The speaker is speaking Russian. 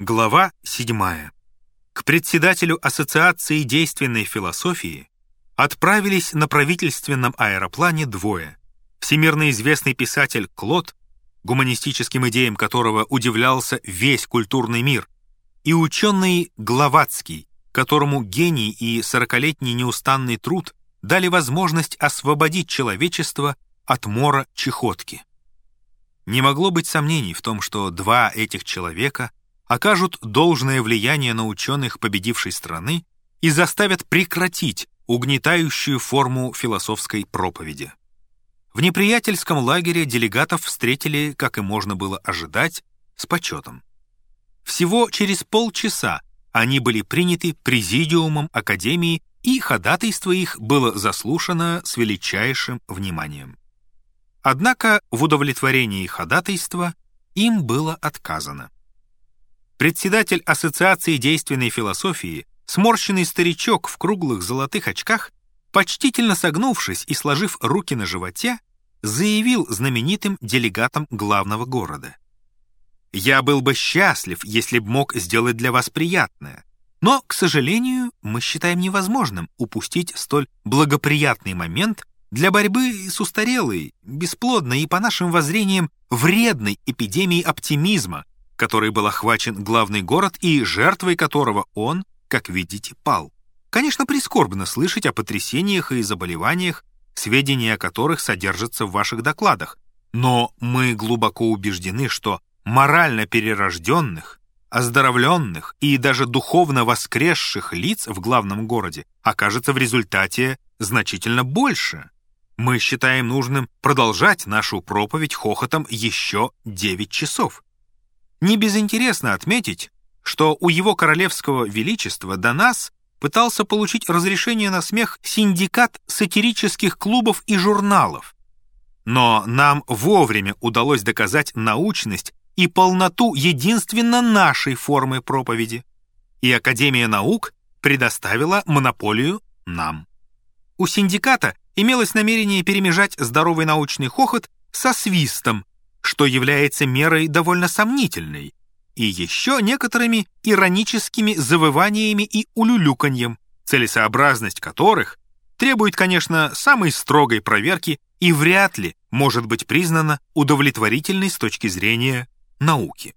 Глава 7. К председателю Ассоциации действенной философии отправились на правительственном аэроплане двое. Всемирно известный писатель Клод, гуманистическим идеям которого удивлялся весь культурный мир, и ученый Гловацкий, которому гений и сорокалетний неустанный труд дали возможность освободить человечество от мора чехотки. Не могло быть сомнений в том, что два этих человека окажут должное влияние на ученых победившей страны и заставят прекратить угнетающую форму философской проповеди. В неприятельском лагере делегатов встретили, как и можно было ожидать, с почетом. Всего через полчаса они были приняты президиумом Академии, и ходатайство их было заслушано с величайшим вниманием. Однако в удовлетворении ходатайства им было отказано. Председатель Ассоциации действенной философии, сморщенный старичок в круглых золотых очках, почтительно согнувшись и сложив руки на животе, заявил знаменитым делегатам главного города. «Я был бы счастлив, если б мог сделать для вас приятное, но, к сожалению, мы считаем невозможным упустить столь благоприятный момент для борьбы с устарелой, бесплодной и, по нашим воззрениям, вредной эпидемией оптимизма, которой был охвачен главный город и жертвой которого он, как видите, пал. Конечно, прискорбно слышать о потрясениях и заболеваниях, сведения о которых содержатся в ваших докладах, но мы глубоко убеждены, что морально перерожденных, оздоровленных и даже духовно воскресших лиц в главном городе окажется в результате значительно больше. Мы считаем нужным продолжать нашу проповедь хохотом еще 9 часов. Не безинтересно отметить, что у его королевского величества до нас пытался получить разрешение на смех синдикат сатирических клубов и журналов. Но нам вовремя удалось доказать научность и полноту единственно нашей формы проповеди. И Академия наук предоставила монополию нам. У синдиката имелось намерение перемежать здоровый научный хохот со свистом, что является мерой довольно сомнительной, и еще некоторыми ироническими завываниями и улюлюканьем, целесообразность которых требует, конечно, самой строгой проверки и вряд ли может быть признана удовлетворительной с точки зрения науки.